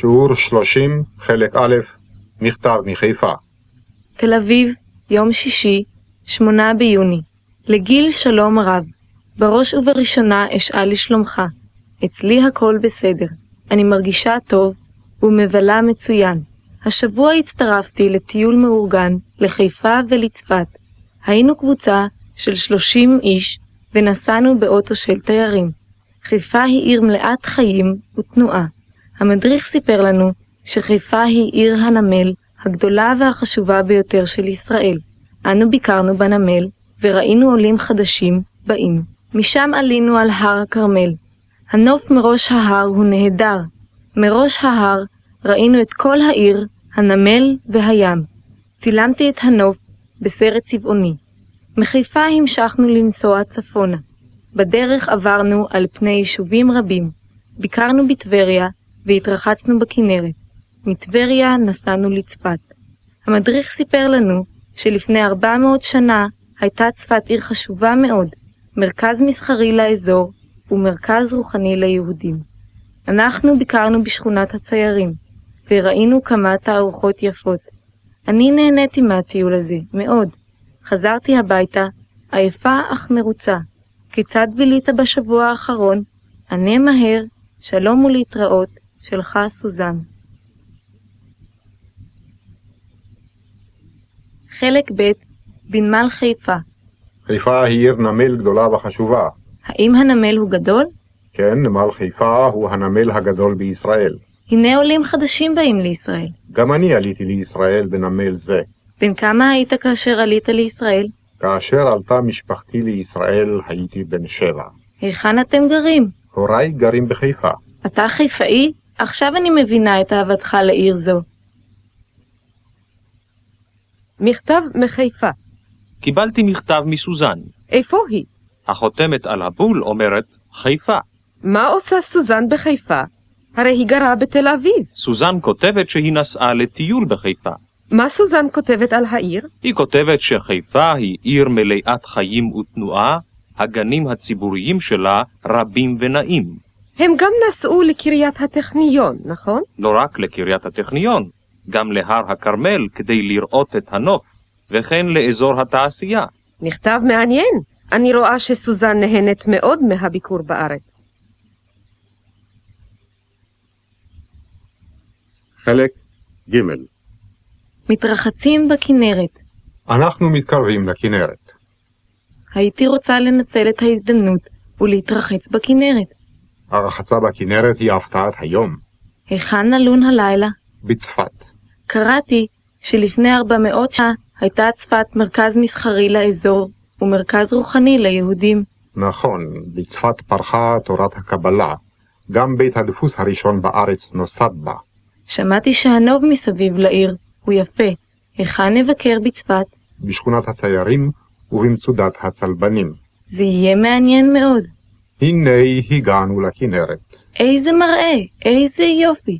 שיעור 30, חלק א', מכתב מחיפה. תל אביב, יום שישי, שמונה ביוני. לגיל שלום רב. בראש ובראשונה אשאל לשלומך. אצלי הכל בסדר. אני מרגישה טוב ומבלה מצוין. השבוע הצטרפתי לטיול מאורגן לחיפה ולצפת. היינו קבוצה של 30 איש ונסענו באוטו של תיירים. חיפה היא עיר מלאת חיים ותנועה. המדריך סיפר לנו שחיפה היא עיר הנמל הגדולה והחשובה ביותר של ישראל. אנו ביקרנו בנמל וראינו עולים חדשים באים. משם עלינו על הר הכרמל. הנוף מראש ההר הוא נהדר. מראש ההר ראינו את כל העיר, הנמל והים. צילמתי את הנוף בסרט צבעוני. מחיפה המשכנו לנסוע צפונה. בדרך עברנו על פני יישובים רבים. ביקרנו בטבריה והתרחצנו בכנרת. מטבריה נסענו לצפת. המדריך סיפר לנו שלפני 400 שנה הייתה צפת עיר חשובה מאוד, מרכז מסחרי לאזור ומרכז רוחני ליהודים. אנחנו ביקרנו בשכונת הציירים, וראינו כמה תערוכות יפות. אני נהניתי מהטיול הזה, מאוד. חזרתי הביתה, עייפה אך מרוצה. כיצד בילית בשבוע האחרון? ענה מהר, שלום ולהתראות, שלך סוזן. חלק ב' בנמל חיפה. חיפה היא עיר נמל גדולה וחשובה. האם הנמל הוא גדול? כן, נמל חיפה הוא הנמל הגדול בישראל. הנה עולים חדשים באים לישראל. גם אני עליתי לישראל בנמל זה. בן כמה היית כאשר עלית לישראל? כאשר עלתה משפחתי לישראל הייתי בן שבע. היכן אתם גרים? הוריי גרים בחיפה. אתה חיפאי? עכשיו אני מבינה את אהבתך לעיר זו. מכתב מחיפה. קיבלתי מכתב מסוזן. איפה היא? החותמת על הבול אומרת חיפה. מה עושה סוזן בחיפה? הרי היא גרה בתל אביב. סוזן כותבת שהיא נסעה לטיול בחיפה. מה סוזן כותבת על העיר? היא כותבת שחיפה היא עיר מלאת חיים ותנועה, הגנים הציבוריים שלה רבים ונעים. הם גם נסעו לקריית הטכניון, נכון? לא רק לקריית הטכניון, גם להר הכרמל כדי לראות את הנוף, וכן לאזור התעשייה. מכתב מעניין. אני רואה שסוזן נהנית מאוד מהביקור בארץ. חלק ג' מתרחצים בכנרת. אנחנו מתקרבים לכנרת. הייתי רוצה לנצל את ההזדמנות ולהתרחץ בכנרת. הרחצה בכנרת היא הפתעת היום. היכן נלון הלילה? בצפת. קראתי שלפני 400 שנה הייתה צפת מרכז מסחרי לאזור ומרכז רוחני ליהודים. נכון, בצפת פרחה תורת הקבלה. גם בית הדפוס הראשון בארץ נוסד בה. שמעתי שהנוב מסביב לעיר הוא יפה. היכן נבקר בצפת? בשכונת הציירים ובמצודת הצלבנים. זה יהיה מעניין מאוד. הנה הגענו לכנרת. איזה מראה, איזה יופי.